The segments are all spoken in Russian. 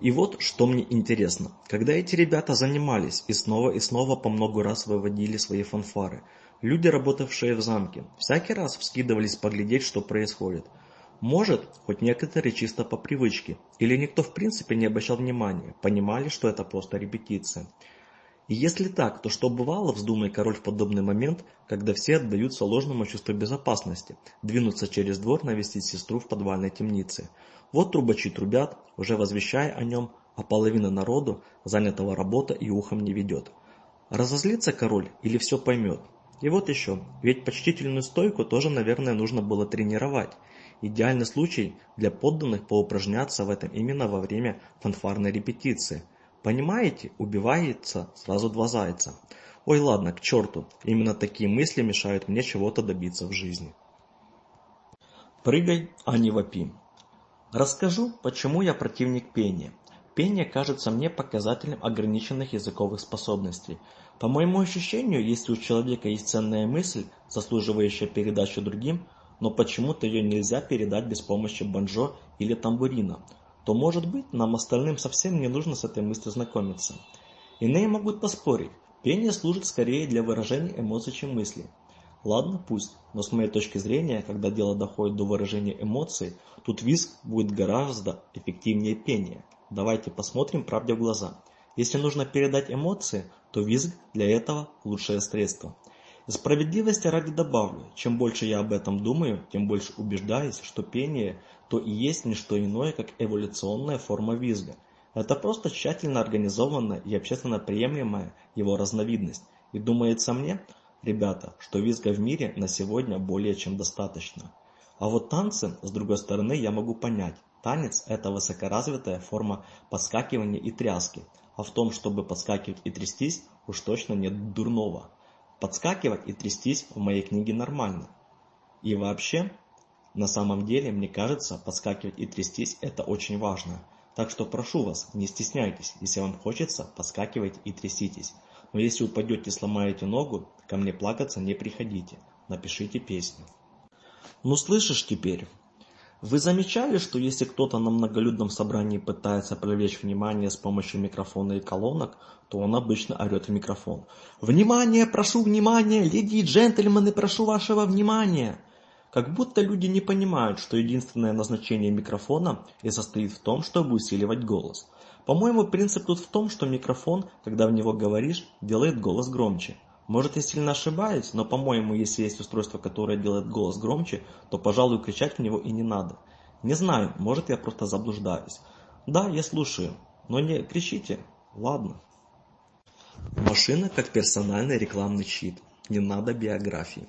И вот что мне интересно. Когда эти ребята занимались и снова и снова по много раз выводили свои фанфары, люди, работавшие в замке, всякий раз вскидывались поглядеть, что происходит. Может, хоть некоторые чисто по привычке, или никто в принципе не обращал внимания, понимали, что это просто репетиция. Если так, то что бывало, вздумай король в подобный момент, когда все отдаются ложному чувству безопасности, двинуться через двор навестить сестру в подвальной темнице. Вот трубачи трубят, уже возвещая о нем, а половина народу, занятого работа и ухом не ведет. Разозлится король или все поймет? И вот еще, ведь почтительную стойку тоже, наверное, нужно было тренировать. Идеальный случай для подданных поупражняться в этом именно во время фанфарной репетиции – Понимаете, убивается, сразу два зайца. Ой, ладно, к черту. Именно такие мысли мешают мне чего-то добиться в жизни. Прыгай, а не вопи. Расскажу, почему я противник пения. Пение кажется мне показателем ограниченных языковых способностей. По моему ощущению, если у человека есть ценная мысль, заслуживающая передачи другим, но почему-то ее нельзя передать без помощи банджо или тамбурина – то, может быть, нам остальным совсем не нужно с этой мыслью знакомиться. Иные могут поспорить, пение служит скорее для выражения эмоций, чем мыслей. Ладно, пусть, но с моей точки зрения, когда дело доходит до выражения эмоций, тут визг будет гораздо эффективнее пения. Давайте посмотрим правде в глаза. Если нужно передать эмоции, то визг для этого лучшее средство. Справедливости ради добавлю. Чем больше я об этом думаю, тем больше убеждаюсь, что пение то и есть не что иное, как эволюционная форма визга. Это просто тщательно организованная и общественно приемлемая его разновидность. И думается мне, ребята, что визга в мире на сегодня более чем достаточно. А вот танцы, с другой стороны, я могу понять. Танец – это высокоразвитая форма подскакивания и тряски. А в том, чтобы подскакивать и трястись, уж точно нет дурного подскакивать и трястись в моей книге нормально. И вообще, на самом деле, мне кажется, подскакивать и трястись – это очень важно. Так что прошу вас, не стесняйтесь, если вам хочется, подскакивайте и тряситесь. Но если упадете и сломаете ногу, ко мне плакаться не приходите. Напишите песню. Ну слышишь теперь? Вы замечали, что если кто-то на многолюдном собрании пытается привлечь внимание с помощью микрофона и колонок, то он обычно орет в микрофон. «Внимание! Прошу внимания! Леди и джентльмены, прошу вашего внимания!» Как будто люди не понимают, что единственное назначение микрофона и состоит в том, чтобы усиливать голос. По-моему, принцип тут в том, что микрофон, когда в него говоришь, делает голос громче. Может, я сильно ошибаюсь, но, по-моему, если есть устройство, которое делает голос громче, то, пожалуй, кричать в него и не надо. Не знаю, может, я просто заблуждаюсь. Да, я слушаю, но не кричите. Ладно. Машина как персональный рекламный чит. Не надо биографии.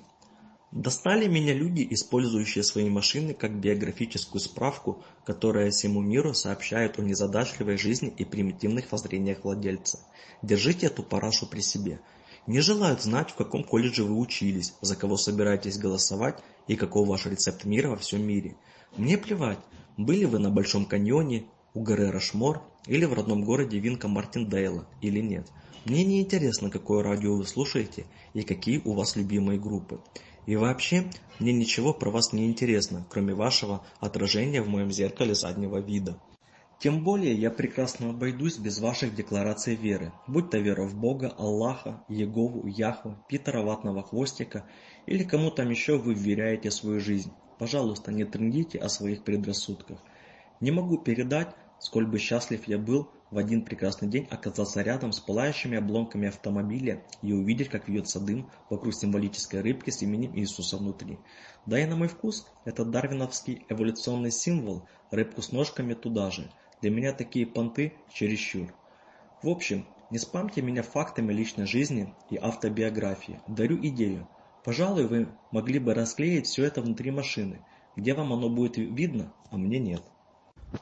Достали меня люди, использующие свои машины как биографическую справку, которая всему миру сообщает о незадачливой жизни и примитивных воззрениях владельца. Держите эту парашу при себе – не желают знать, в каком колледже вы учились, за кого собираетесь голосовать и каков ваш рецепт мира во всем мире. Мне плевать, были вы на Большом каньоне, у горы Рашмор или в родном городе Винка Мартиндейла или нет. Мне не интересно, какое радио вы слушаете и какие у вас любимые группы. И вообще, мне ничего про вас не интересно, кроме вашего отражения в моем зеркале заднего вида. Тем более я прекрасно обойдусь без ваших деклараций веры, будь то вера в Бога, Аллаха, Егову, Яхва, Питера Ватного Хвостика или кому там еще вы вверяете свою жизнь. Пожалуйста, не трындите о своих предрассудках. Не могу передать, сколь бы счастлив я был в один прекрасный день оказаться рядом с пылающими обломками автомобиля и увидеть, как вьется дым вокруг символической рыбки с именем Иисуса внутри. Да и на мой вкус, это дарвиновский эволюционный символ, рыбку с ножками туда же – для меня такие понты чересчур. В общем, не спамьте меня фактами личной жизни и автобиографии. Дарю идею. Пожалуй, вы могли бы расклеить все это внутри машины, где вам оно будет видно, а мне нет.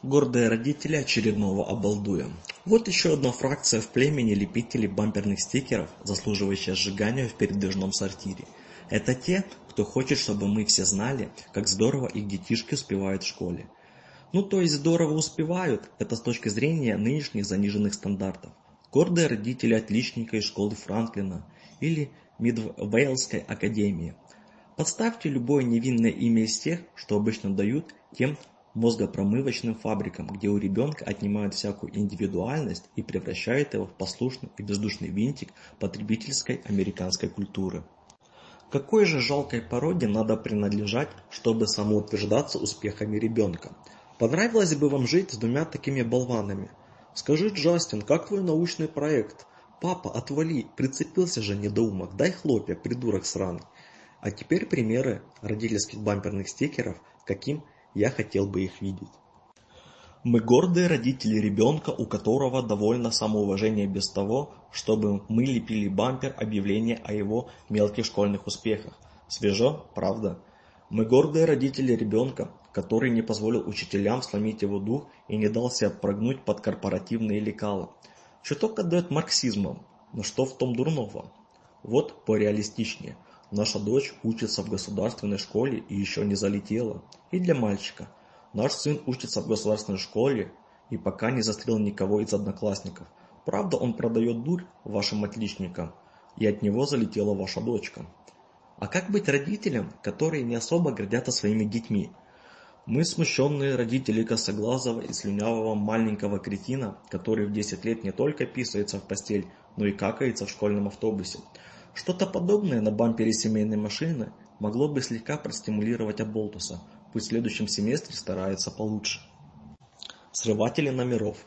Гордые родители очередного обалдуя. Вот еще одна фракция в племени лепителей бамперных стикеров, заслуживающая сжигания в передвижном сортире. Это те, кто хочет, чтобы мы все знали, как здорово их детишки успевают в школе. Ну то есть здорово успевают, это с точки зрения нынешних заниженных стандартов. Гордые родители отличника из школы Франклина или Мидвейлской академии. Подставьте любое невинное имя из тех, что обычно дают тем мозгопромывочным фабрикам, где у ребенка отнимают всякую индивидуальность и превращают его в послушный и бездушный винтик потребительской американской культуры. Какой же жалкой породе надо принадлежать, чтобы самоутверждаться успехами ребенка? Понравилось бы вам жить с двумя такими болванами. Скажи, Джастин, как твой научный проект? Папа, отвали, прицепился же недоумок, дай хлопья, придурок сраный. А теперь примеры родительских бамперных стикеров, каким я хотел бы их видеть. Мы гордые родители ребенка, у которого довольно самоуважение без того, чтобы мы лепили бампер объявления о его мелких школьных успехах. Свежо, правда? Мы гордые родители ребенка, который не позволил учителям сломить его дух и не дал себя прогнуть под корпоративные лекала. Чуток отдает марксизмом, но что в том дурного? Вот пореалистичнее. Наша дочь учится в государственной школе и еще не залетела. И для мальчика. Наш сын учится в государственной школе и пока не застрелил никого из одноклассников. Правда, он продает дурь вашим отличникам, и от него залетела ваша дочка. А как быть родителям, которые не особо гордятся своими детьми? Мы смущенные родители косоглазого и слюнявого маленького кретина, который в 10 лет не только писается в постель, но и какается в школьном автобусе. Что-то подобное на бампере семейной машины могло бы слегка простимулировать Аболтуса. Пусть в следующем семестре старается получше. Срыватели номеров.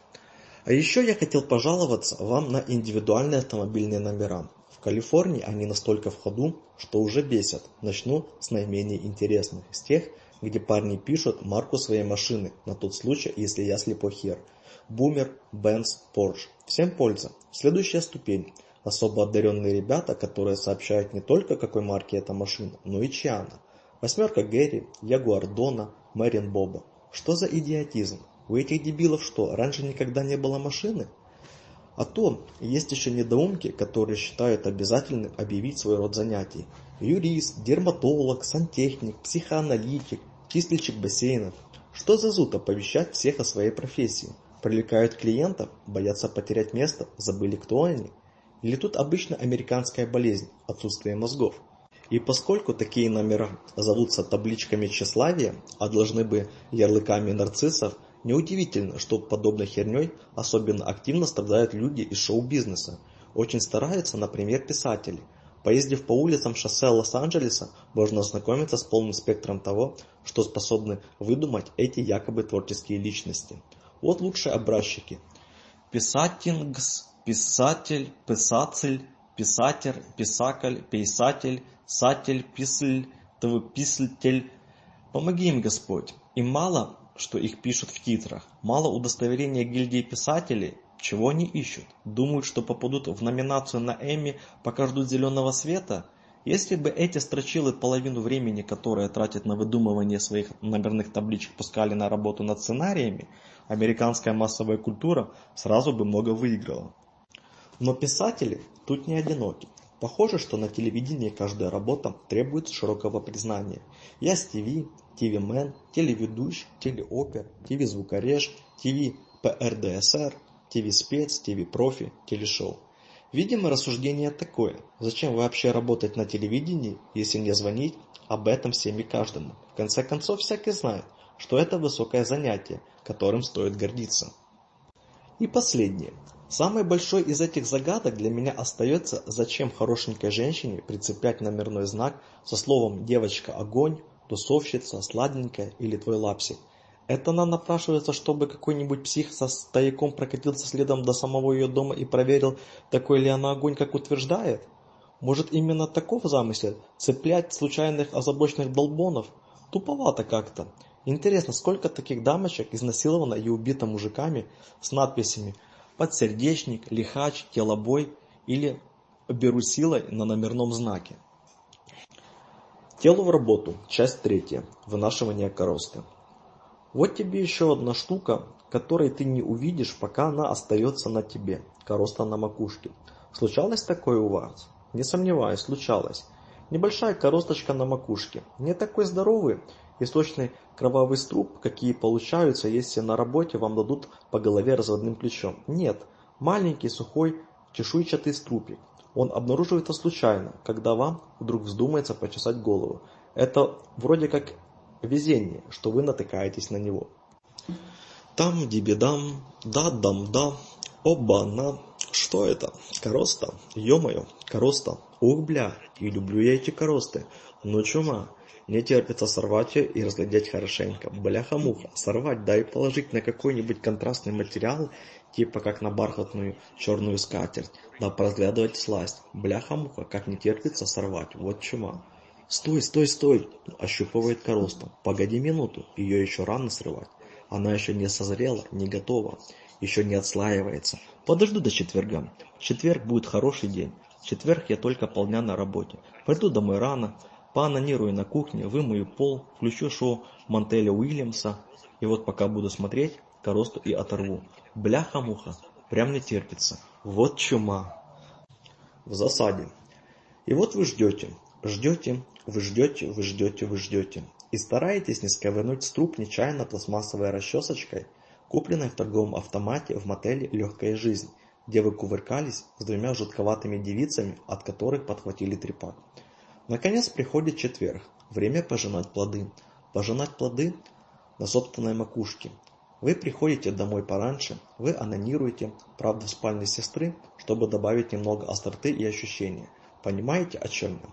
А еще я хотел пожаловаться вам на индивидуальные автомобильные номера. В Калифорнии они настолько в ходу, что уже бесят. Начну с наименее интересных, из тех, где парни пишут марку своей машины, на тот случай, если я слепой хер. Бумер, Бенц, Порш. Всем польза. Следующая ступень. Особо одаренные ребята, которые сообщают не только какой марки эта машина, но и чья она. Восьмерка Гэри, Ягуар Дона, Мэрин Боба. Что за идиотизм? У этих дебилов что, раньше никогда не было машины? А то есть еще недоумки, которые считают обязательным объявить свой род занятий. Юрист, дерматолог, сантехник, психоаналитик, чистильщик бассейнов. Что за зуд оповещать всех о своей профессии? Привлекают клиентов, боятся потерять место, забыли кто они. Или тут обычно американская болезнь – отсутствие мозгов. И поскольку такие номера зовутся табличками тщеславия, а должны бы ярлыками нарциссов – Неудивительно, что подобной херней особенно активно страдают люди из шоу-бизнеса. Очень стараются, например, писатели. Поездив по улицам шоссе Лос-Анджелеса, можно ознакомиться с полным спектром того, что способны выдумать эти якобы творческие личности. Вот лучшие образчики. Писатингс, писатель, писатель, писатель, писакаль, писатель, сатель, писль, твпислитель. Помоги им, Господь. И мало что их пишут в титрах. Мало удостоверения гильдии писателей, чего они ищут. Думают, что попадут в номинацию на Эмми, покажут зеленого света? Если бы эти строчилы половину времени, которое тратят на выдумывание своих номерных табличек, пускали на работу над сценариями, американская массовая культура сразу бы много выиграла. Но писатели тут не одиноки. Похоже, что на телевидении каждая работа требует широкого признания. Я Стиви, TV-мен, телеведущ, телеопер, телезвукореж, ТВ по РДСР, ТВ-спец, ТВ-профи, телешоу. Видимо, рассуждение такое. Зачем вообще работать на телевидении, если не звонить об этом всем и каждому? В конце концов, всякий знает, что это высокое занятие, которым стоит гордиться. И последнее. Самой большой из этих загадок для меня остается, зачем хорошенькой женщине прицеплять номерной знак со словом «девочка огонь», тусовщиц сладенькая, или твой лапси. Это она напрашивается, чтобы какой-нибудь псих со стояком прокатился следом до самого ее дома и проверил, такой ли она огонь, как утверждает? Может, именно таков замысел? Цеплять случайных озабоченных долбонов? Туповато как-то. Интересно, сколько таких дамочек изнасиловано и убито мужиками с надписями «Подсердечник», «Лихач», «Телобой» или «Беру силой» на номерном знаке? Тело в работу. Часть третья. Вынашивание коросты. Вот тебе еще одна штука, которой ты не увидишь, пока она остается на тебе. Короста на макушке. Случалось такое у вас? Не сомневаюсь, случалось. Небольшая коросточка на макушке. Не такой здоровый и сочный кровавый струп, какие получаются, если на работе вам дадут по голове разводным ключом. Нет, маленький сухой чешуйчатый струпик. Он обнаружил это случайно, когда вам вдруг вздумается почесать голову. Это вроде как везение, что вы натыкаетесь на него. Там, дибидам, да-дам-да, оба-на, что это? Короста? Ё-моё, короста. Ух, бля, и люблю я эти коросты. Но чума. Мне терпится сорвать ее и разглядеть хорошенько. Бляха-муха, сорвать, да и положить на какой-нибудь контрастный материал, типа как на бархатную черную скатерть, да поразглядывать сласть. Бляха-муха, как не терпится сорвать, вот чума. «Стой, стой, стой!» – ощупывает коросту. «Погоди минуту, ее еще рано срывать. Она еще не созрела, не готова еще не отслаивается. Подожду до четверга. Четверг будет хороший день. Четверг я только полдня на работе. Пойду домой рано, поанонирую на кухне, вымою пол, включу шоу Монтеля Уильямса. И вот пока буду смотреть, коросту и оторву. Бляха-муха, прям не терпится. Вот чума. В засаде. И вот вы ждете, ждете, вы ждете, вы ждете, вы ждете. И стараетесь не сковырнуть струп нечаянно пластмассовой расчесочкой – купленной в торговом автомате в мотеле «Легкая жизнь», где вы кувыркались с двумя жутковатыми девицами, от которых подхватили трепак. Наконец приходит четверг. Время пожинать плоды. Пожинать плоды на собственной макушке. Вы приходите домой пораньше, вы анонируете, правду спальной сестры, чтобы добавить немного остроты и ощущения. Понимаете, о чем я?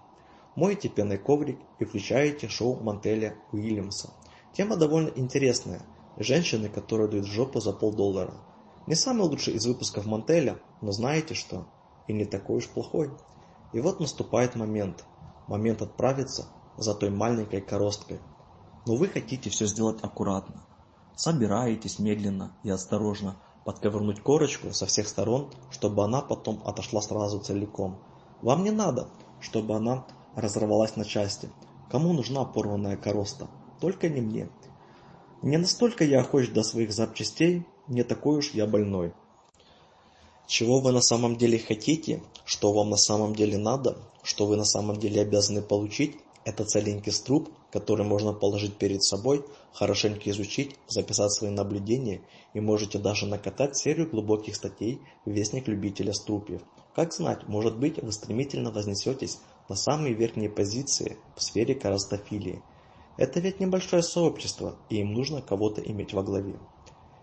Моете пенный коврик и включаете шоу Мантеля Уильямса. Тема довольно интересная – женщины, которые дует в жопу за полдоллара. Не самый лучший из выпусков Мантеля, но знаете что? И не такой уж плохой. И вот наступает момент. Момент отправиться за той маленькой коросткой. Но вы хотите все сделать аккуратно. Собираетесь медленно и осторожно подковырнуть корочку со всех сторон, чтобы она потом отошла сразу целиком. Вам не надо, чтобы она разорвалась на части. Кому нужна порванная короста? Только не мне. Не настолько я охочь до своих запчастей, не такой уж я больной. Чего вы на самом деле хотите, что вам на самом деле надо, что вы на самом деле обязаны получить, это целенький струб, который можно положить перед собой, хорошенько изучить, записать свои наблюдения и можете даже накатать серию глубоких статей «Вестник любителя струпьев». Как знать, может быть, вы стремительно вознесетесь на самые верхние позиции в сфере карастофилии – это ведь небольшое сообщество, и им нужно кого-то иметь во главе.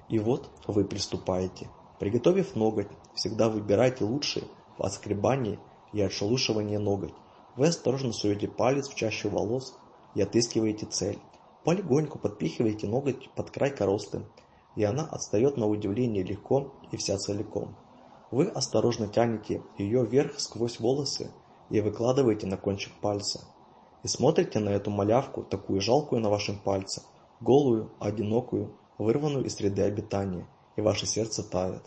И вот вы приступаете. Приготовив ноготь, всегда выбирайте лучшие в отскребании и отшелушивании ноготь. Вы осторожно суете палец в чащу волос и отыскиваете цель. Полегоньку подпихиваете ноготь под край коросты, и она отстает на удивление легко и вся целиком. Вы осторожно тянете ее вверх сквозь волосы и выкладываете на кончик пальца – и смотрите на эту малявку, такую жалкую на вашем пальце, голую, одинокую, вырванную из среды обитания, и ваше сердце тает.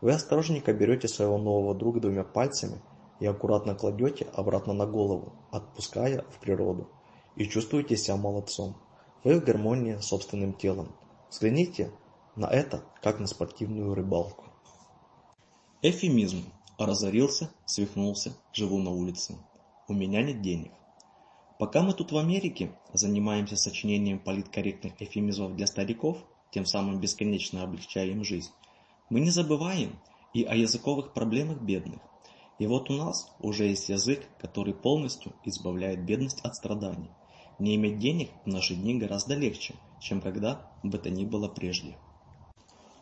Вы осторожненько берете своего нового друга двумя пальцами и аккуратно кладете обратно на голову, отпуская в природу. И чувствуете себя молодцом. Вы в гармонии с собственным телом. Взгляните на это, как на спортивную рыбалку. Эфемизм. Разорился, свихнулся, живу на улице. У меня нет денег. Пока мы тут в Америке занимаемся сочинением политкорректных эфемизмов для стариков, тем самым бесконечно облегчая им жизнь, мы не забываем и о языковых проблемах бедных. И вот у нас уже есть язык, который полностью избавляет бедность от страданий. Не иметь денег в наши дни гораздо легче, чем когда бы то ни было прежде.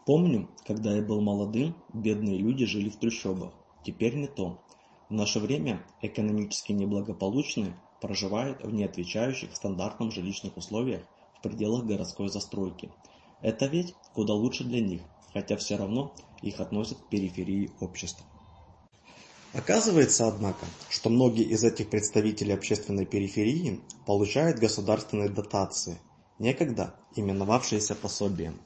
Помню, когда я был молодым, бедные люди жили в трущобах. Теперь не то. В наше время экономически неблагополучные проживает в неотвечающих стандартным жилищных условиях в пределах городской застройки. Это ведь куда лучше для них, хотя все равно их относят к периферии общества. Оказывается, однако, что многие из этих представителей общественной периферии получают государственные дотации, некогда именовавшиеся пособием.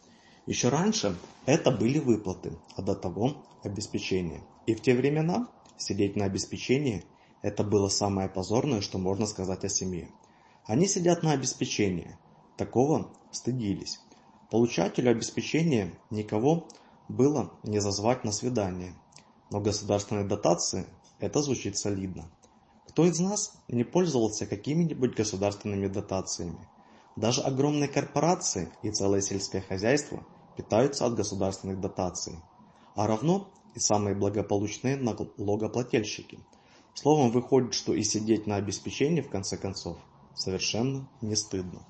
Еще раньше это были выплаты, а до того – обеспечение. И в те времена сидеть на обеспечении – это было самое позорное, что можно сказать о семье. Они сидят на обеспечении. Такого стыдились. Получателю обеспечения никого было не зазвать на свидание. Но государственные дотации это звучит солидно. Кто из нас не пользовался какими-нибудь государственными дотациями? Даже огромные корпорации и целое сельское хозяйство питаются от государственных дотаций. А равно и самые благополучные налогоплательщики – Словом, выходит, что и сидеть на обеспечении, в конце концов, совершенно не стыдно.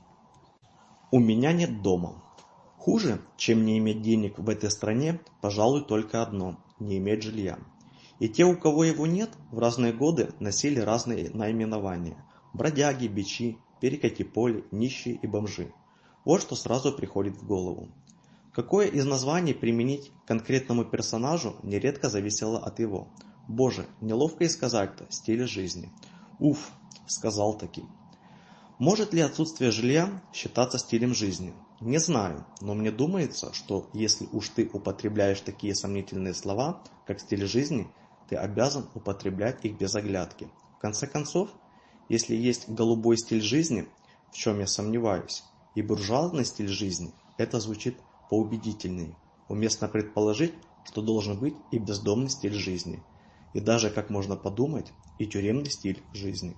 У меня нет дома. Хуже, чем не иметь денег в этой стране, пожалуй, только одно – не иметь жилья. И те, у кого его нет, в разные годы носили разные наименования – бродяги, бичи, перекати поле, нищие и бомжи. Вот что сразу приходит в голову. Какое из названий применить конкретному персонажу нередко зависело от его – боже неловко и сказать-то стиль жизни. Уф сказал таким. может ли отсутствие жилья считаться стилем жизни? Не знаю но мне думается что если уж ты употребляешь такие сомнительные слова как стиль жизни ты обязан употреблять их без оглядки. В конце концов если есть голубой стиль жизни в чем я сомневаюсь и буржуазный стиль жизни это звучит поубедительнее. Уместно предположить что должен быть и бездомный стиль жизни и даже, как можно подумать, и тюремный стиль жизни.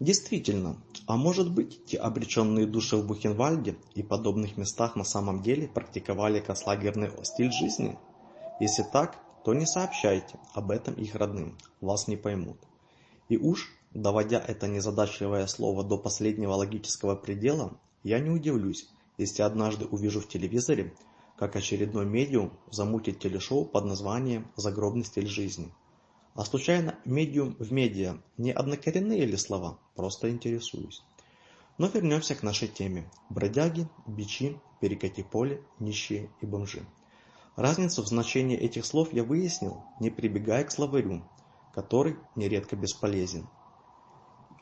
Действительно, а может быть, те обреченные души в Бухенвальде и подобных местах на самом деле практиковали кослагерный стиль жизни? Если так, то не сообщайте об этом их родным, вас не поймут. И уж, доводя это незадачливое слово до последнего логического предела, я не удивлюсь, если однажды увижу в телевизоре, как очередной медиум замутит телешоу под названием «Загробный стиль жизни». А случайно медиум в медиа не однокоренные ли слова? Просто интересуюсь. Но вернемся к нашей теме. Бродяги, бичи, перекати поле, нищие и бомжи. Разницу в значении этих слов я выяснил, не прибегая к словарю, который нередко бесполезен,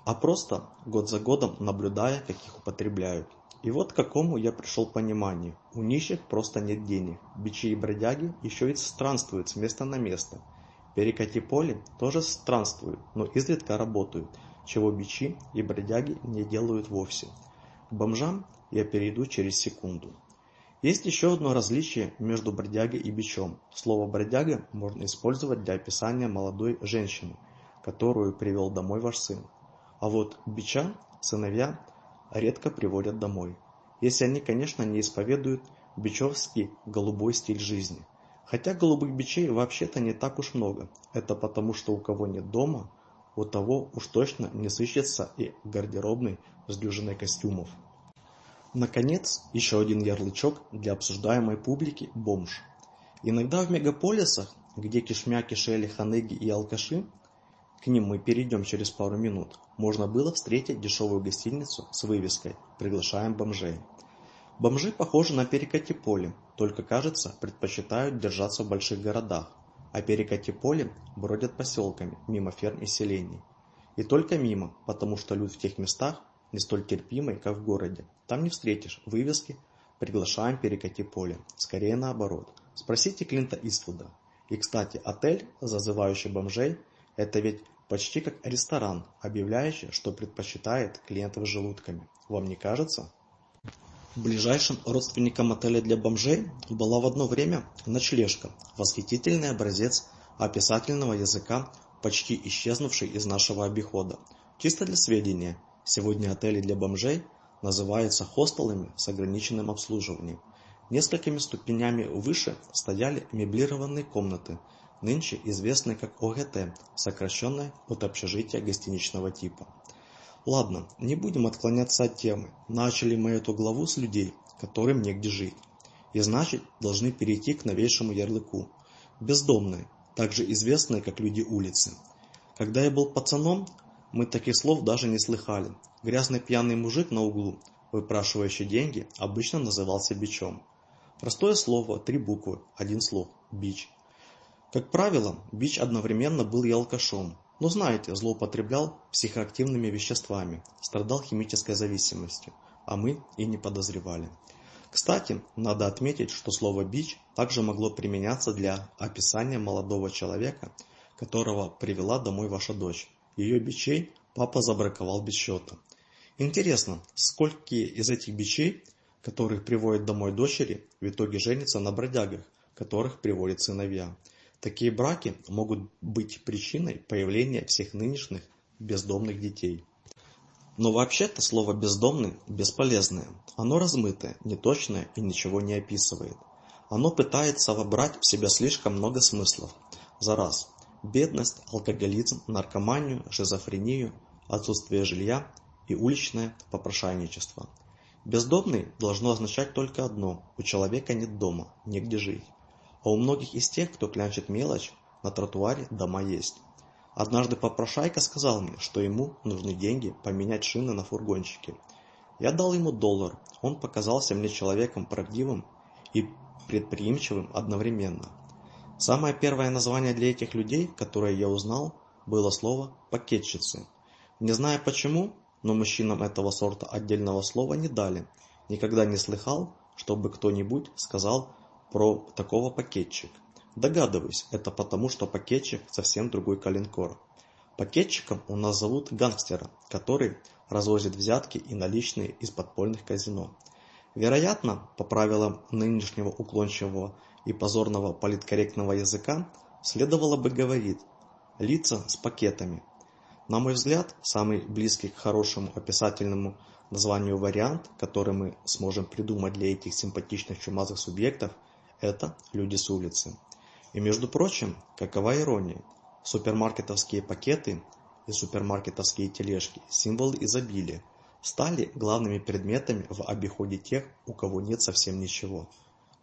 а просто год за годом наблюдая, как их употребляют. И вот к какому я пришел пониманию. У нищих просто нет денег. Бичи и бродяги еще и странствуют с места на место – перекати поле тоже странствуют, но изредка работают, чего бичи и бродяги не делают вовсе. К бомжам я перейду через секунду. Есть еще одно различие между бродягой и бичом. Слово «бродяга» можно использовать для описания молодой женщины, которую привел домой ваш сын. А вот бича сыновья редко приводят домой. Если они, конечно, не исповедуют бичевский голубой стиль жизни – Хотя голубых бичей вообще-то не так уж много. Это потому, что у кого нет дома, у того уж точно не сыщется и гардеробный с дюжиной костюмов. Наконец, еще один ярлычок для обсуждаемой публики – бомж. Иногда в мегаполисах, где кишмяки, кишели ханыги и алкаши, к ним мы перейдем через пару минут, можно было встретить дешевую гостиницу с вывеской «Приглашаем бомжей». Бомжи похожи на перекати поле, только, кажется, предпочитают держаться в больших городах, а перекати поле бродят поселками мимо ферм и селений. И только мимо, потому что люд в тех местах не столь терпимый, как в городе. Там не встретишь вывески «Приглашаем перекати поле». Скорее наоборот. Спросите Клинта Иствуда. И, кстати, отель, зазывающий бомжей, это ведь почти как ресторан, объявляющий, что предпочитает клиентов желудками. Вам не кажется? Ближайшим родственником отеля для бомжей была в одно время ночлежка, восхитительный образец описательного языка, почти исчезнувший из нашего обихода. Чисто для сведения, сегодня отели для бомжей называются хостелами с ограниченным обслуживанием. Несколькими ступенями выше стояли меблированные комнаты, нынче известные как ОГТ, сокращенное от общежития гостиничного типа. Ладно, не будем отклоняться от темы. Начали мы эту главу с людей, которым негде жить. И значит, должны перейти к новейшему ярлыку. Бездомные, также известные как люди улицы. Когда я был пацаном, мы таких слов даже не слыхали. Грязный пьяный мужик на углу, выпрашивающий деньги, обычно назывался бичом. Простое слово, три буквы, один слог – бич. Как правило, бич одновременно был и алкашом, но знаете, злоупотреблял психоактивными веществами, страдал химической зависимостью, а мы и не подозревали. Кстати, надо отметить, что слово «бич» также могло применяться для описания молодого человека, которого привела домой ваша дочь. Ее бичей папа забраковал без счета. Интересно, сколько из этих бичей, которых приводит домой дочери, в итоге женится на бродягах, которых приводит сыновья – Такие браки могут быть причиной появления всех нынешних бездомных детей. Но вообще-то слово «бездомный» бесполезное. Оно размытое, неточное и ничего не описывает. Оно пытается вобрать в себя слишком много смыслов. За раз. Бедность, алкоголизм, наркоманию, шизофрению, отсутствие жилья и уличное попрошайничество. Бездомный должно означать только одно – у человека нет дома, негде жить а у многих из тех, кто клянчит мелочь, на тротуаре дома есть. Однажды попрошайка сказал мне, что ему нужны деньги поменять шины на фургончике. Я дал ему доллар, он показался мне человеком правдивым и предприимчивым одновременно. Самое первое название для этих людей, которое я узнал, было слово «пакетчицы». Не знаю почему, но мужчинам этого сорта отдельного слова не дали. Никогда не слыхал, чтобы кто-нибудь сказал про такого пакетчик. Догадываюсь, это потому, что пакетчик совсем другой калинкор. Пакетчиком у нас зовут гангстера, который развозит взятки и наличные из подпольных казино. Вероятно, по правилам нынешнего уклончивого и позорного политкорректного языка, следовало бы говорить «лица с пакетами». На мой взгляд, самый близкий к хорошему описательному названию вариант, который мы сможем придумать для этих симпатичных чумазых субъектов – это люди с улицы. И между прочим, какова ирония? Супермаркетовские пакеты и супермаркетовские тележки – символ изобилия, стали главными предметами в обиходе тех, у кого нет совсем ничего.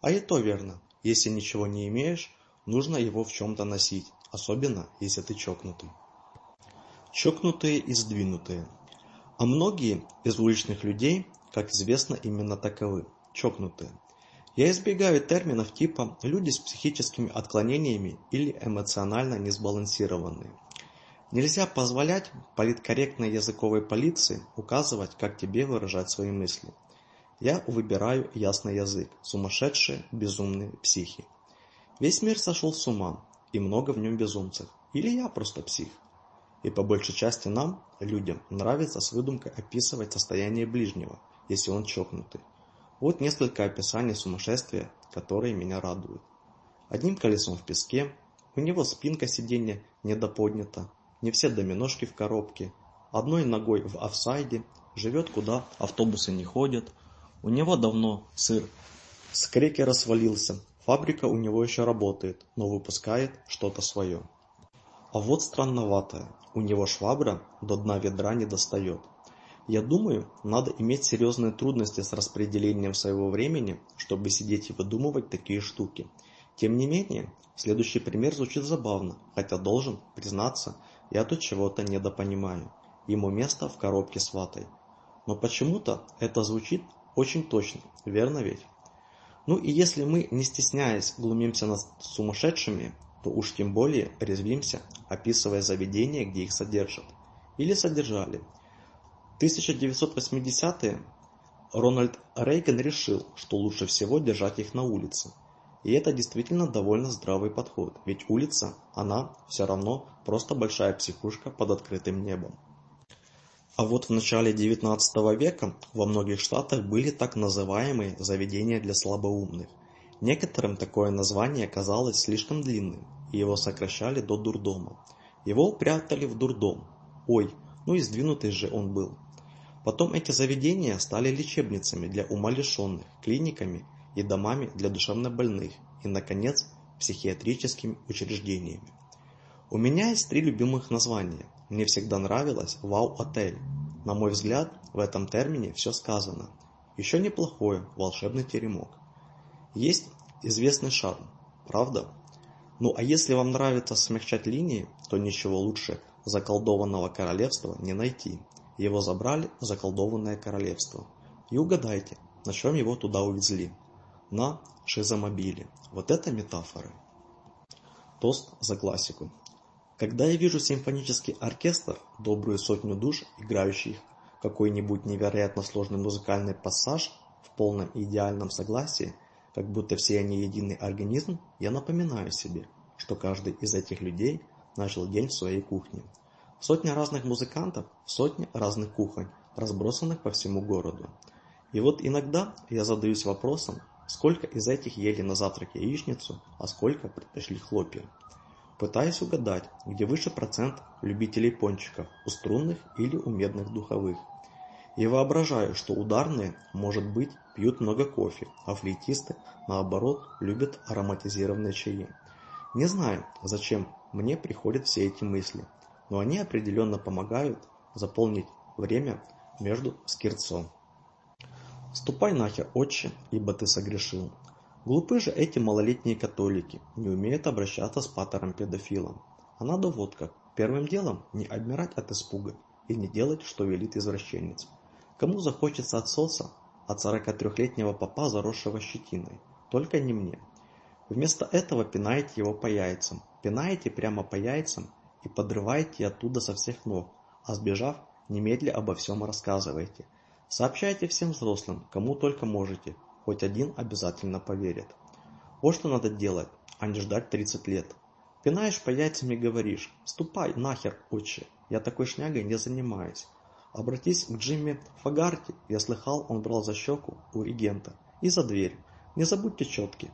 А и то верно, если ничего не имеешь, нужно его в чем-то носить, особенно если ты чокнутый. Чокнутые и сдвинутые. А многие из уличных людей, как известно, именно таковы – чокнутые. Я избегаю терминов типа «люди с психическими отклонениями» или «эмоционально несбалансированные». Нельзя позволять политкорректной языковой полиции указывать, как тебе выражать свои мысли. Я выбираю ясный язык, сумасшедшие, безумные психи. Весь мир сошел с ума, и много в нем безумцев. Или я просто псих. И по большей части нам, людям, нравится с выдумкой описывать состояние ближнего, если он чокнутый. Вот несколько описаний сумасшествия, которые меня радуют. Одним колесом в песке, у него спинка сиденья недоподнята, не все доминошки в коробке, одной ногой в офсайде, живет куда автобусы не ходят, у него давно сыр с крики развалился, фабрика у него еще работает, но выпускает что-то свое. А вот странноватое, у него швабра до дна ведра не достает – я думаю, надо иметь серьезные трудности с распределением своего времени, чтобы сидеть и выдумывать такие штуки. Тем не менее, следующий пример звучит забавно, хотя должен, признаться, я тут чего-то недопонимаю. Ему место в коробке с ватой. Но почему-то это звучит очень точно, верно ведь? Ну и если мы, не стесняясь, глумимся над сумасшедшими, то уж тем более резвимся, описывая заведения, где их содержат. Или содержали – 1980-е Рональд Рейган решил, что лучше всего держать их на улице. И это действительно довольно здравый подход, ведь улица, она все равно просто большая психушка под открытым небом. А вот в начале 19 века во многих штатах были так называемые заведения для слабоумных. Некоторым такое название казалось слишком длинным, и его сокращали до дурдома. Его прятали в дурдом. Ой, ну и сдвинутый же он был. Потом эти заведения стали лечебницами для умалишенных, клиниками и домами для душевнобольных и, наконец, психиатрическими учреждениями. У меня есть три любимых названия. Мне всегда нравилось «Вау-отель». На мой взгляд, в этом термине все сказано. Еще неплохое волшебный теремок. Есть известный шарм, правда? Ну а если вам нравится смягчать линии, то ничего лучше заколдованного королевства не найти – его забрали в заколдованное королевство. И угадайте, на чем его туда увезли? На шизомобиле. Вот это метафоры. Тост за классику. Когда я вижу симфонический оркестр, добрую сотню душ, играющих какой-нибудь невероятно сложный музыкальный пассаж в полном и идеальном согласии, как будто все они единый организм, я напоминаю себе, что каждый из этих людей начал день в своей кухне, Сотня разных музыкантов, сотня разных кухонь, разбросанных по всему городу. И вот иногда я задаюсь вопросом, сколько из этих ели на завтрак яичницу, а сколько предпочли хлопья. Пытаюсь угадать, где выше процент любителей пончиков у струнных или у медных духовых. Я воображаю, что ударные, может быть, пьют много кофе, а флейтисты, наоборот, любят ароматизированные чаи. Не знаю, зачем мне приходят все эти мысли, но они определенно помогают заполнить время между скирцом. «Ступай нахер, отче, ибо ты согрешил». Глупы же эти малолетние католики, не умеют обращаться с патером-педофилом. А надо вот как, первым делом не обмирать от испуга и не делать, что велит извращенец. Кому захочется отсоса от 43-летнего папа, заросшего щетиной? Только не мне. Вместо этого пинаете его по яйцам. Пинаете прямо по яйцам и подрываете оттуда со всех ног, а сбежав, немедленно обо всем рассказывайте. Сообщайте всем взрослым, кому только можете, хоть один обязательно поверит. Вот что надо делать, а не ждать 30 лет. Пинаешь по яйцам и говоришь, ступай нахер, отче, я такой шнягой не занимаюсь. Обратись к Джимми Фагарти, я слыхал, он брал за щеку у регента, и за дверь. Не забудьте четки.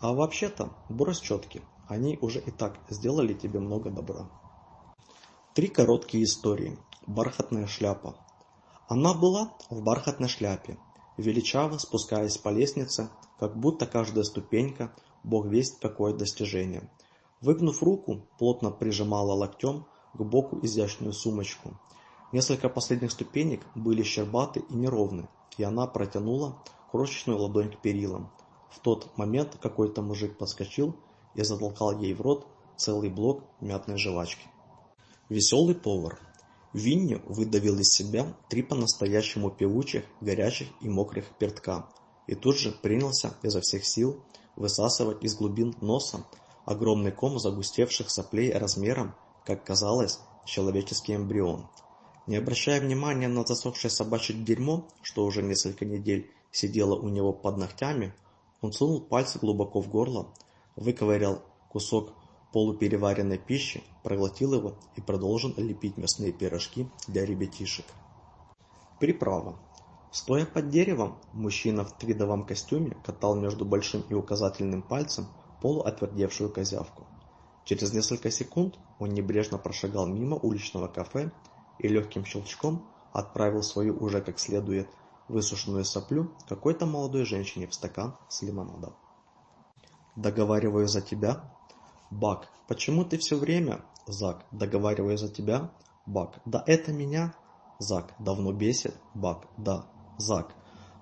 А вообще-то, брось четки, они уже и так сделали тебе много добра. Три короткие истории. Бархатная шляпа. Она была в бархатной шляпе, величаво спускаясь по лестнице, как будто каждая ступенька – бог весть какое достижение. Выгнув руку, плотно прижимала локтем к боку изящную сумочку. Несколько последних ступенек были щербаты и неровны, и она протянула крошечную ладонь к перилам. В тот момент какой-то мужик подскочил – я затолкал ей в рот целый блок мятной жвачки. Веселый повар. Винни выдавил из себя три по-настоящему певучих, горячих и мокрых пертка и тут же принялся изо всех сил высасывать из глубин носа огромный ком загустевших соплей размером, как казалось, человеческий эмбрион. Не обращая внимания на засохшее собачье дерьмо, что уже несколько недель сидело у него под ногтями, он сунул пальцы глубоко в горло, выковырял кусок полупереваренной пищи, проглотил его и продолжил лепить мясные пирожки для ребятишек. Приправа. Стоя под деревом, мужчина в твидовом костюме катал между большим и указательным пальцем полуотвердевшую козявку. Через несколько секунд он небрежно прошагал мимо уличного кафе и легким щелчком отправил свою уже как следует высушенную соплю какой-то молодой женщине в стакан с лимонадом договариваю за тебя. Бак, почему ты все время? Зак, договариваю за тебя. Бак, да это меня. Зак, давно бесит. Бак, да. Зак,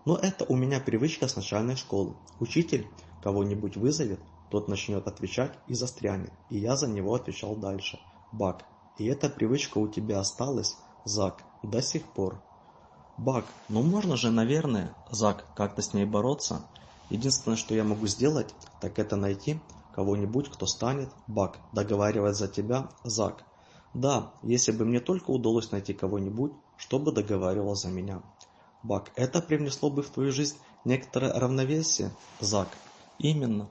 но это у меня привычка с начальной школы. Учитель кого-нибудь вызовет, тот начнет отвечать и застрянет, и я за него отвечал дальше. Бак, и эта привычка у тебя осталась, Зак, до сих пор. Бак, ну можно же, наверное, Зак, как-то с ней бороться. Единственное, что я могу сделать, так это найти кого-нибудь, кто станет, Бак, договаривать за тебя, Зак. Да, если бы мне только удалось найти кого-нибудь, чтобы договаривал за меня. Бак, это привнесло бы в твою жизнь некоторое равновесие, Зак. Именно.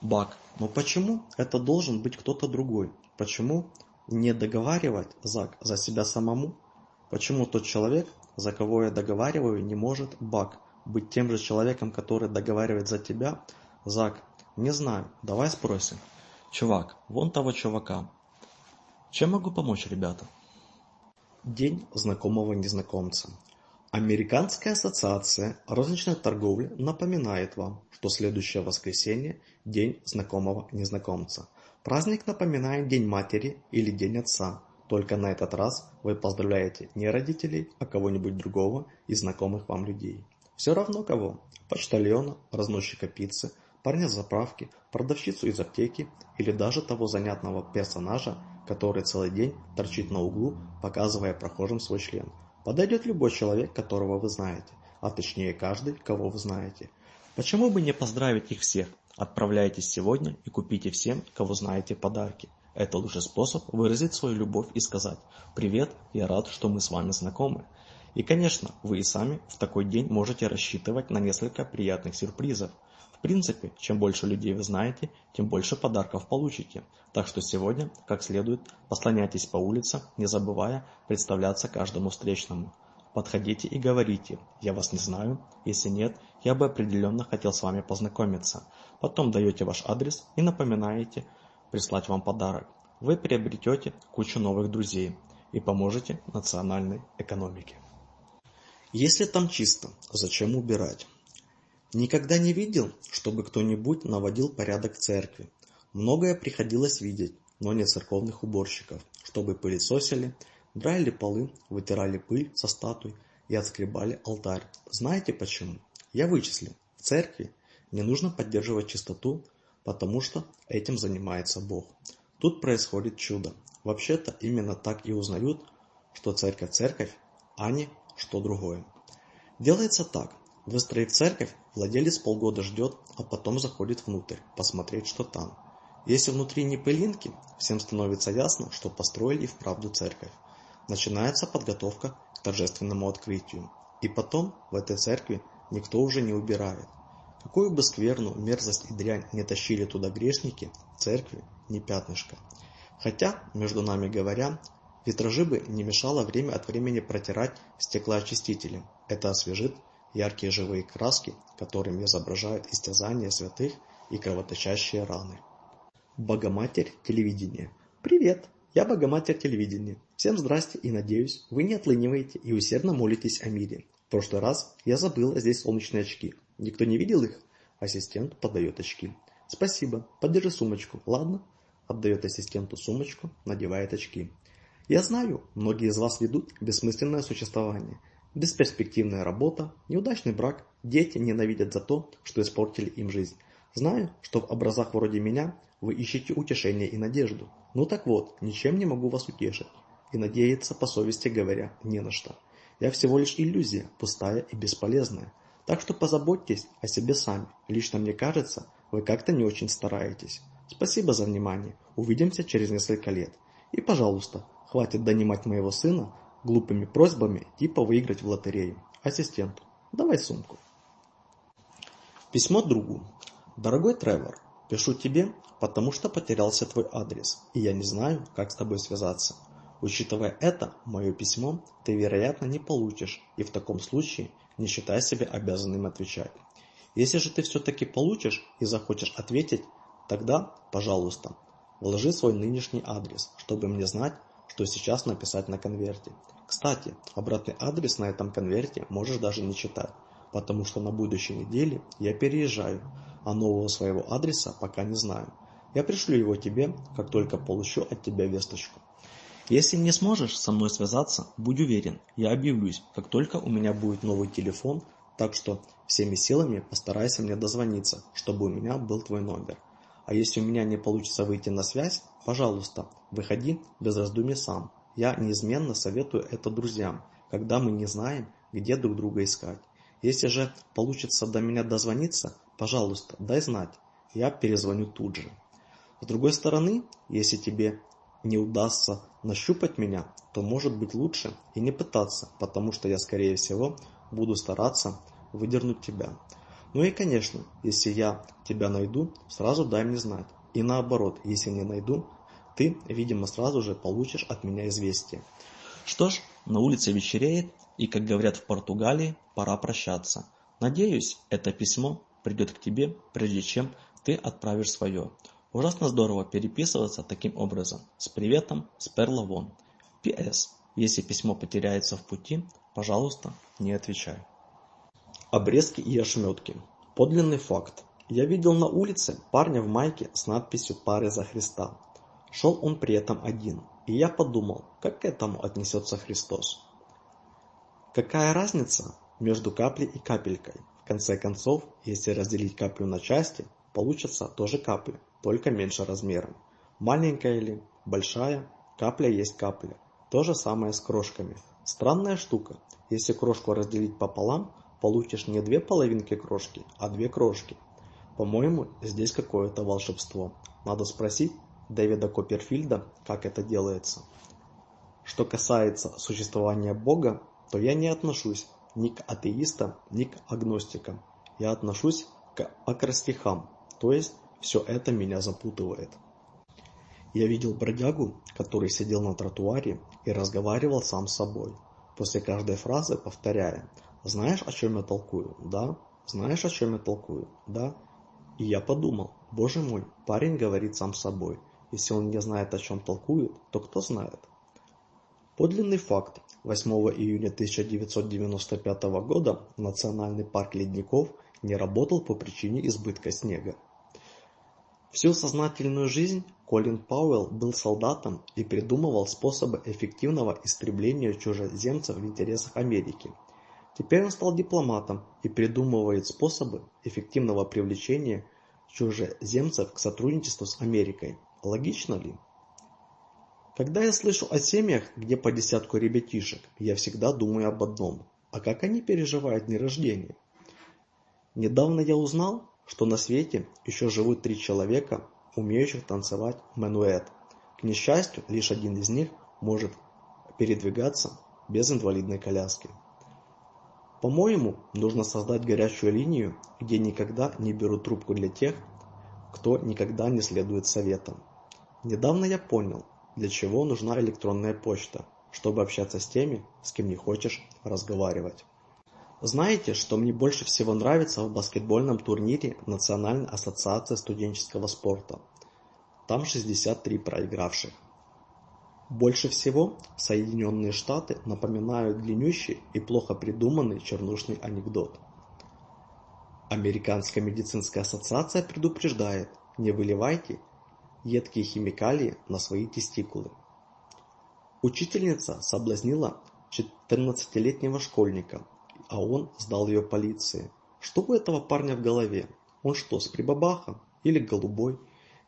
Бак, но почему это должен быть кто-то другой? Почему не договаривать, Зак, за себя самому? Почему тот человек, за кого я договариваю, не может, Бак, быть тем же человеком, который договаривает за тебя? Зак, не знаю, давай спросим. Чувак, вон того чувака. Чем могу помочь, ребята? День знакомого незнакомца. Американская ассоциация розничной торговли напоминает вам, что следующее воскресенье – День знакомого незнакомца. Праздник напоминает День матери или День отца, только на этот раз вы поздравляете не родителей, а кого-нибудь другого из знакомых вам людей. Все равно кого – почтальона, разносчика пиццы, парня с заправки, продавщицу из аптеки или даже того занятного персонажа, который целый день торчит на углу, показывая прохожим свой член. Подойдет любой человек, которого вы знаете, а точнее каждый, кого вы знаете. Почему бы не поздравить их всех? Отправляйтесь сегодня и купите всем, кого знаете, подарки. Это лучший способ выразить свою любовь и сказать «Привет, я рад, что мы с вами знакомы». И, конечно, вы и сами в такой день можете рассчитывать на несколько приятных сюрпризов. В принципе, чем больше людей вы знаете, тем больше подарков получите. Так что сегодня, как следует, послоняйтесь по улице, не забывая представляться каждому встречному. Подходите и говорите «Я вас не знаю», если нет, я бы определенно хотел с вами познакомиться. Потом даете ваш адрес и напоминаете прислать вам подарок. Вы приобретете кучу новых друзей и поможете национальной экономике. Если там чисто, зачем убирать? Никогда не видел, чтобы кто-нибудь наводил порядок в церкви. Многое приходилось видеть, но не церковных уборщиков, чтобы пылесосили, драили полы, вытирали пыль со статуй и отскребали алтарь. Знаете почему? Я вычислил. В церкви не нужно поддерживать чистоту, потому что этим занимается Бог. Тут происходит чудо. Вообще-то именно так и узнают, что церковь церковь, а не что другое. Делается так. Выстроив церковь, владелец полгода ждет, а потом заходит внутрь, посмотреть, что там. Если внутри не пылинки, всем становится ясно, что построили вправду церковь. Начинается подготовка к торжественному открытию. И потом в этой церкви никто уже не убирает. Какую бы скверну, мерзость и дрянь не тащили туда грешники, церкви не пятнышко. Хотя, между нами говоря, Витражи бы не мешало время от времени протирать стеклоочистителем. Это освежит яркие живые краски, которыми изображают истязания святых и кровоточащие раны. Богоматерь телевидения. Привет, я Богоматерь телевидения. Всем здрасте и надеюсь, вы не отлыниваете и усердно молитесь о мире. В прошлый раз я забыл здесь солнечные очки. Никто не видел их? Ассистент подает очки. Спасибо, подержи сумочку, ладно? Отдает ассистенту сумочку, надевает очки. Я знаю, многие из вас ведут бессмысленное существование, бесперспективная работа, неудачный брак, дети ненавидят за то, что испортили им жизнь. Знаю, что в образах вроде меня вы ищете утешение и надежду. Ну так вот, ничем не могу вас утешить. И надеяться, по совести говоря, не на что. Я всего лишь иллюзия, пустая и бесполезная. Так что позаботьтесь о себе сами. Лично мне кажется, вы как-то не очень стараетесь. Спасибо за внимание. Увидимся через несколько лет. И, пожалуйста, хватит донимать моего сына глупыми просьбами типа выиграть в лотерею. Ассистент, давай сумку. Письмо другу. Дорогой Тревор, пишу тебе, потому что потерялся твой адрес, и я не знаю, как с тобой связаться. Учитывая это, мое письмо ты, вероятно, не получишь, и в таком случае не считай себя обязанным отвечать. Если же ты все-таки получишь и захочешь ответить, тогда, пожалуйста, вложи свой нынешний адрес, чтобы мне знать, что сейчас написать на конверте. Кстати, обратный адрес на этом конверте можешь даже не читать, потому что на будущей неделе я переезжаю, а нового своего адреса пока не знаю. Я пришлю его тебе, как только получу от тебя весточку. Если не сможешь со мной связаться, будь уверен, я объявлюсь, как только у меня будет новый телефон, так что всеми силами постарайся мне дозвониться, чтобы у меня был твой номер. А если у меня не получится выйти на связь, Пожалуйста, выходи без раздумий сам. Я неизменно советую это друзьям, когда мы не знаем, где друг друга искать. Если же получится до меня дозвониться, пожалуйста, дай знать. Я перезвоню тут же. С другой стороны, если тебе не удастся нащупать меня, то может быть лучше и не пытаться, потому что я, скорее всего, буду стараться выдернуть тебя. Ну и, конечно, если я тебя найду, сразу дай мне знать. И наоборот, если не найду, ты, видимо, сразу же получишь от меня известие. Что ж, на улице вечереет, и, как говорят в Португалии, пора прощаться. Надеюсь, это письмо придет к тебе, прежде чем ты отправишь свое. Ужасно здорово переписываться таким образом. С приветом, с Перла Вон. П.С. Если письмо потеряется в пути, пожалуйста, не отвечай. Обрезки и ошметки. Подлинный факт. Я видел на улице парня в майке с надписью «Пары за Христа». Шел он при этом один, и я подумал, как к этому отнесется Христос. Какая разница между каплей и капелькой? В конце концов, если разделить каплю на части, получится тоже капля, только меньше размером. Маленькая или большая, капля есть капля. То же самое с крошками. Странная штука. Если крошку разделить пополам, получишь не две половинки крошки, а две крошки – по-моему, здесь какое-то волшебство. Надо спросить Дэвида Копперфильда, как это делается. Что касается существования Бога, то я не отношусь ни к атеистам, ни к агностикам. Я отношусь к акростихам, то есть все это меня запутывает. Я видел бродягу, который сидел на тротуаре и разговаривал сам с собой, после каждой фразы повторяя «Знаешь, о чем я толкую? Да? Знаешь, о чем я толкую? Да?» И я подумал, боже мой, парень говорит сам собой. Если он не знает, о чем толкует, то кто знает? Подлинный факт. 8 июня 1995 года Национальный парк ледников не работал по причине избытка снега. Всю сознательную жизнь Колин Пауэлл был солдатом и придумывал способы эффективного истребления чужеземцев в интересах Америки – Теперь он стал дипломатом и придумывает способы эффективного привлечения чужеземцев к сотрудничеству с Америкой. Логично ли? Когда я слышу о семьях, где по десятку ребятишек, я всегда думаю об одном. А как они переживают дни рождения? Недавно я узнал, что на свете еще живут три человека, умеющих танцевать мануэт. К несчастью, лишь один из них может передвигаться без инвалидной коляски. По-моему, нужно создать горячую линию, где никогда не берут трубку для тех, кто никогда не следует советам. Недавно я понял, для чего нужна электронная почта, чтобы общаться с теми, с кем не хочешь разговаривать. Знаете, что мне больше всего нравится в баскетбольном турнире Национальной ассоциации студенческого спорта? Там 63 проигравших. Больше всего Соединенные Штаты напоминают длиннющий и плохо придуманный чернушный анекдот. Американская медицинская ассоциация предупреждает, не выливайте едкие химикалии на свои тестикулы. Учительница соблазнила 14-летнего школьника, а он сдал ее полиции. Что у этого парня в голове? Он что, с прибабахом? Или голубой?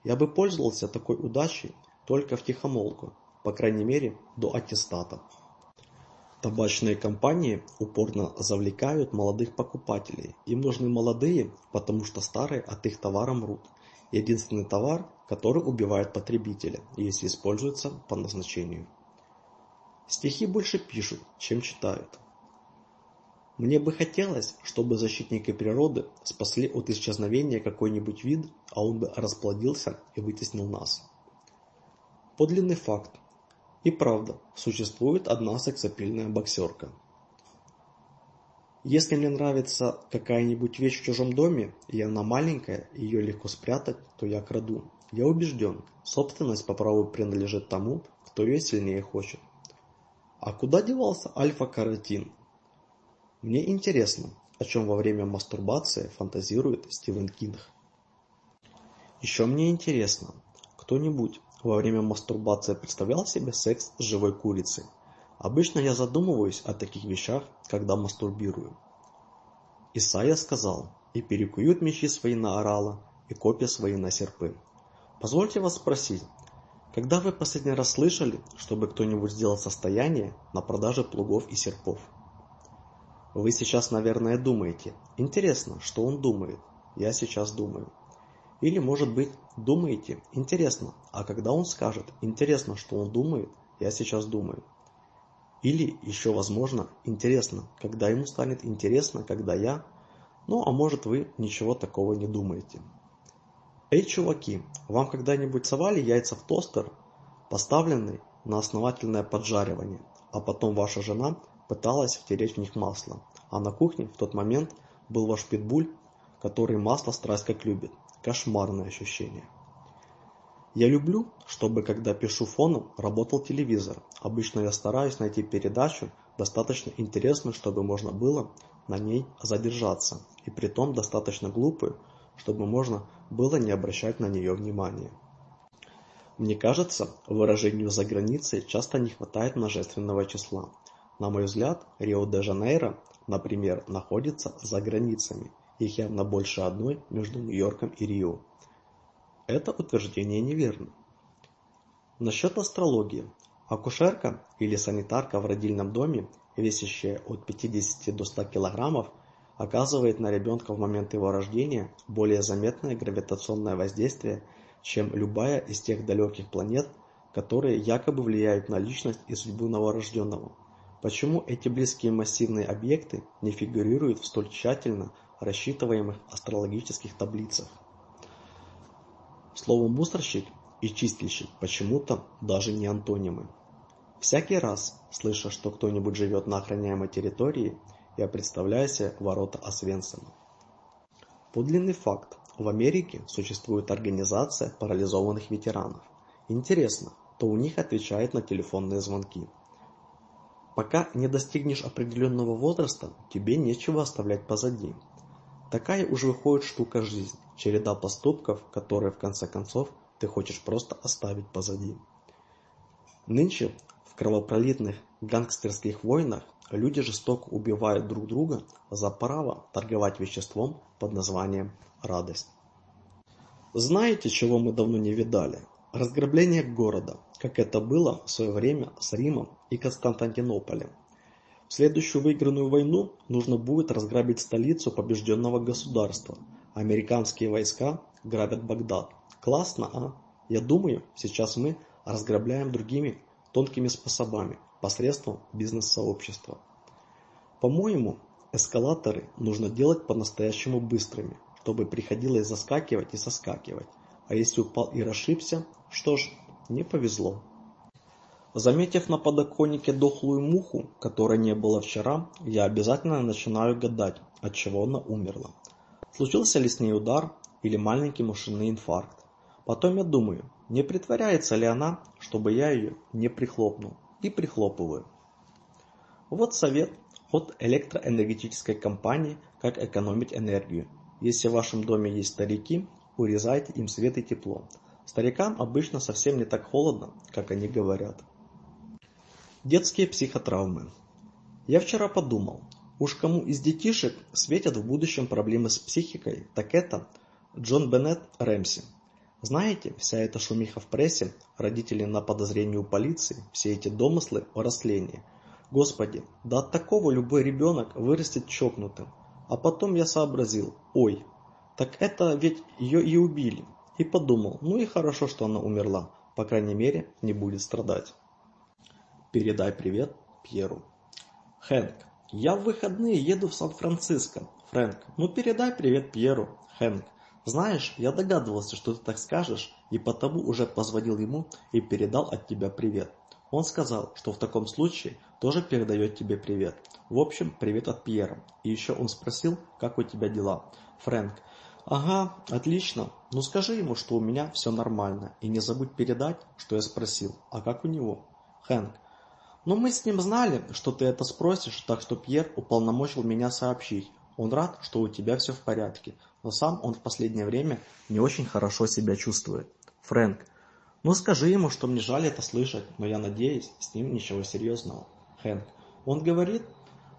Я бы пользовался такой удачей только в тихомолку по крайней мере до аттестата. Табачные компании упорно завлекают молодых покупателей. Им нужны молодые, потому что старые от их товара мрут. Единственный товар, который убивает потребителя, если используется по назначению. Стихи больше пишут, чем читают. Мне бы хотелось, чтобы защитники природы спасли от исчезновения какой-нибудь вид, а он бы расплодился и вытеснил нас. Подлинный факт. И правда, существует одна сексапильная боксерка. Если мне нравится какая-нибудь вещь в чужом доме, и она маленькая, и ее легко спрятать, то я краду. Я убежден, собственность по праву принадлежит тому, кто ее сильнее хочет. А куда девался альфа-каротин? Мне интересно, о чем во время мастурбации фантазирует Стивен Кинг. Еще мне интересно, кто-нибудь во время мастурбации представлял себе секс с живой курицей. Обычно я задумываюсь о таких вещах, когда мастурбирую. Исайя сказал, и перекуют мечи свои на орала, и копья свои на серпы. Позвольте вас спросить, когда вы последний раз слышали, чтобы кто-нибудь сделал состояние на продаже плугов и серпов? Вы сейчас, наверное, думаете, интересно, что он думает, я сейчас думаю. Или, может быть, думаете «интересно», а когда он скажет «интересно, что он думает», «я сейчас думаю». Или, еще возможно, «интересно», когда ему станет интересно, когда я, ну а может вы ничего такого не думаете. Эй, чуваки, вам когда-нибудь совали яйца в тостер, поставленный на основательное поджаривание, а потом ваша жена пыталась втереть в них масло, а на кухне в тот момент был ваш питбуль, который масло страсть как любит кошмарное ощущение. Я люблю, чтобы когда пишу фоном, работал телевизор. Обычно я стараюсь найти передачу, достаточно интересную, чтобы можно было на ней задержаться, и при том достаточно глупую, чтобы можно было не обращать на нее внимания. Мне кажется, выражению «за границей» часто не хватает множественного числа. На мой взгляд, Рио-де-Жанейро, например, находится за границами – их явно больше одной между Нью-Йорком и Рио. Это утверждение неверно. Насчет астрологии. Акушерка или санитарка в родильном доме, весящая от 50 до 100 килограммов, оказывает на ребенка в момент его рождения более заметное гравитационное воздействие, чем любая из тех далеких планет, которые якобы влияют на личность и судьбу новорожденного. Почему эти близкие массивные объекты не фигурируют в столь тщательно рассчитываемых астрологических таблицах. Слово «мусорщик» и «чистильщик» почему-то даже не антонимы. Всякий раз, слыша, что кто-нибудь живет на охраняемой территории, я представляю себе ворота Освенцима. Подлинный факт. В Америке существует организация парализованных ветеранов. Интересно, кто у них отвечает на телефонные звонки. Пока не достигнешь определенного возраста, тебе нечего оставлять позади. Такая уже выходит штука жизнь, череда поступков, которые в конце концов ты хочешь просто оставить позади. Нынче в кровопролитных гангстерских войнах люди жестоко убивают друг друга за право торговать веществом под названием «радость». Знаете, чего мы давно не видали? Разграбление города, как это было в свое время с Римом и Константинополем. Следующую выигранную войну нужно будет разграбить столицу побежденного государства. Американские войска грабят Багдад. Классно, а? Я думаю, сейчас мы разграбляем другими тонкими способами, посредством бизнес-сообщества. По-моему, эскалаторы нужно делать по-настоящему быстрыми, чтобы приходилось заскакивать и соскакивать. А если упал и расшибся, что ж, не повезло. Заметив на подоконнике дохлую муху, которой не было вчера, я обязательно начинаю гадать, от чего она умерла. Случился ли с ней удар или маленький машинный инфаркт. Потом я думаю, не притворяется ли она, чтобы я ее не прихлопнул, и прихлопываю. Вот совет от электроэнергетической компании, как экономить энергию. Если в вашем доме есть старики, урезайте им свет и тепло. Старикам обычно совсем не так холодно, как они говорят детские психотравмы. Я вчера подумал, уж кому из детишек светят в будущем проблемы с психикой, так это Джон Беннет Рэмси. Знаете, вся эта шумиха в прессе, родители на подозрении у полиции, все эти домыслы о рослении. Господи, да от такого любой ребенок вырастет чокнутым. А потом я сообразил, ой, так это ведь ее и убили. И подумал, ну и хорошо, что она умерла, по крайней мере, не будет страдать передай привет Пьеру. Хэнк. Я в выходные еду в Сан-Франциско. Фрэнк. Ну передай привет Пьеру. Хэнк. Знаешь, я догадывался, что ты так скажешь, и потому уже позвонил ему и передал от тебя привет. Он сказал, что в таком случае тоже передает тебе привет. В общем, привет от Пьера. И еще он спросил, как у тебя дела. Фрэнк. Ага, отлично. Ну скажи ему, что у меня все нормально. И не забудь передать, что я спросил. А как у него? Хэнк. Но мы с ним знали, что ты это спросишь, так что Пьер уполномочил меня сообщить. Он рад, что у тебя все в порядке, но сам он в последнее время не очень хорошо себя чувствует. Фрэнк, ну скажи ему, что мне жаль это слышать, но я надеюсь, с ним ничего серьезного. Хэнк, он говорит,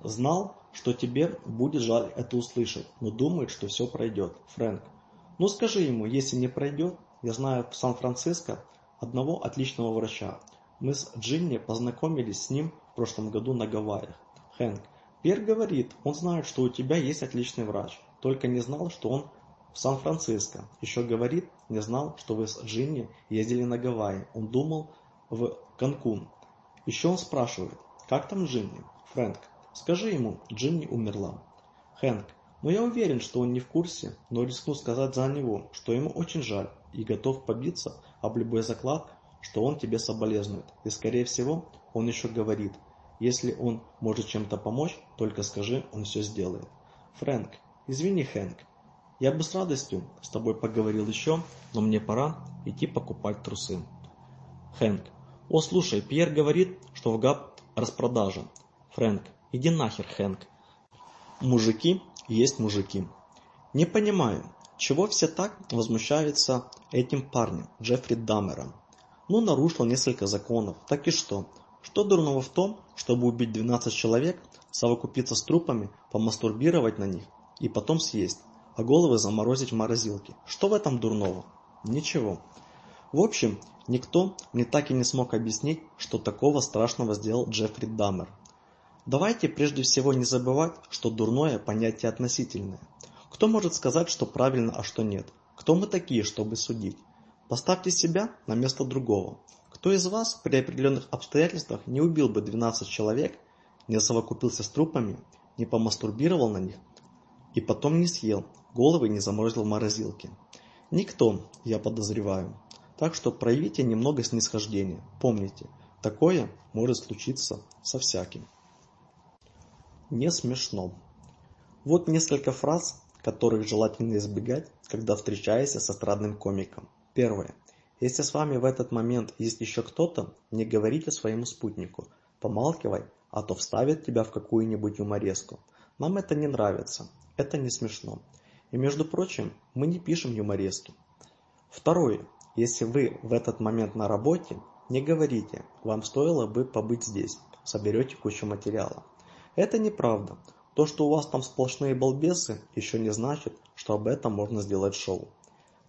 знал, что тебе будет жаль это услышать, но думает, что все пройдет. Фрэнк, ну скажи ему, если не пройдет, я знаю в Сан-Франциско одного отличного врача, мы с Джинни познакомились с ним в прошлом году на Гавайях. Хэнк. Пьер говорит, он знает, что у тебя есть отличный врач, только не знал, что он в Сан-Франциско. Еще говорит, не знал, что вы с Джинни ездили на Гавайи. Он думал в Канкун. Еще он спрашивает, как там Джинни? Фрэнк. Скажи ему, Джинни умерла. Хэнк. Но я уверен, что он не в курсе, но рискну сказать за него, что ему очень жаль и готов побиться об любой заклад, что он тебе соболезнует, и, скорее всего, он еще говорит, если он может чем-то помочь, только скажи, он все сделает. Фрэнк, извини, Хэнк, я бы с радостью с тобой поговорил еще, но мне пора идти покупать трусы. Хэнк, о, слушай, Пьер говорит, что в ГАП распродажа. Фрэнк, иди нахер, Хэнк. Мужики есть мужики. Не понимаю, чего все так возмущаются этим парнем, Джеффри Даммером. Но нарушил несколько законов, так и что? Что дурного в том, чтобы убить 12 человек, совокупиться с трупами, помастурбировать на них и потом съесть, а головы заморозить в морозилке? Что в этом дурного? Ничего. В общем, никто мне так и не смог объяснить, что такого страшного сделал Джеффри Даммер. Давайте прежде всего не забывать, что дурное понятие относительное. Кто может сказать, что правильно, а что нет? Кто мы такие, чтобы судить? Поставьте себя на место другого. Кто из вас при определенных обстоятельствах не убил бы 12 человек, не совокупился с трупами, не помастурбировал на них и потом не съел, головы не заморозил в морозилке? Никто, я подозреваю. Так что проявите немного снисхождения. Помните, такое может случиться со всяким. Не смешно. Вот несколько фраз, которых желательно избегать, когда встречаешься с эстрадным комиком. Первое. Если с вами в этот момент есть еще кто-то, не говорите своему спутнику. Помалкивай, а то вставят тебя в какую-нибудь юмореску. Нам это не нравится. Это не смешно. И между прочим, мы не пишем юморески. Второе. Если вы в этот момент на работе, не говорите, вам стоило бы побыть здесь, соберете кучу материала. Это неправда. То, что у вас там сплошные балбесы, еще не значит, что об этом можно сделать шоу.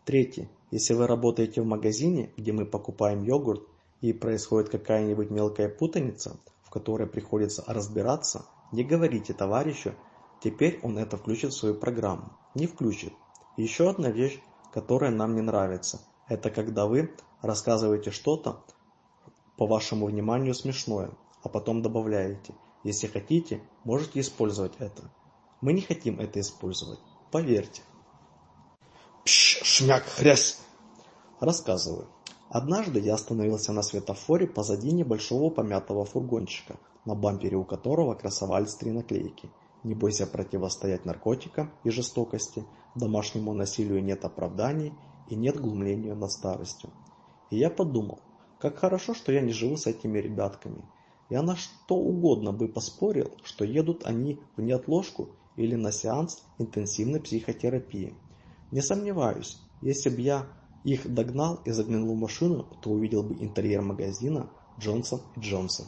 Третье. Если вы работаете в магазине, где мы покупаем йогурт, и происходит какая-нибудь мелкая путаница, в которой приходится разбираться, не говорите товарищу, теперь он это включит в свою программу. Не включит. Еще одна вещь, которая нам не нравится, это когда вы рассказываете что-то, по вашему вниманию, смешное, а потом добавляете. Если хотите, можете использовать это. Мы не хотим это использовать. Поверьте шмяк хрясь. Рассказываю. Однажды я остановился на светофоре позади небольшого помятого фургончика, на бампере у которого красовались три наклейки. Не бойся противостоять наркотикам и жестокости, домашнему насилию нет оправданий и нет глумлению над старостью. И я подумал, как хорошо, что я не живу с этими ребятками. Я на что угодно бы поспорил, что едут они в неотложку или на сеанс интенсивной психотерапии. Не сомневаюсь, если бы я их догнал и заглянул в машину, то увидел бы интерьер магазина «Джонсон и Джонсон».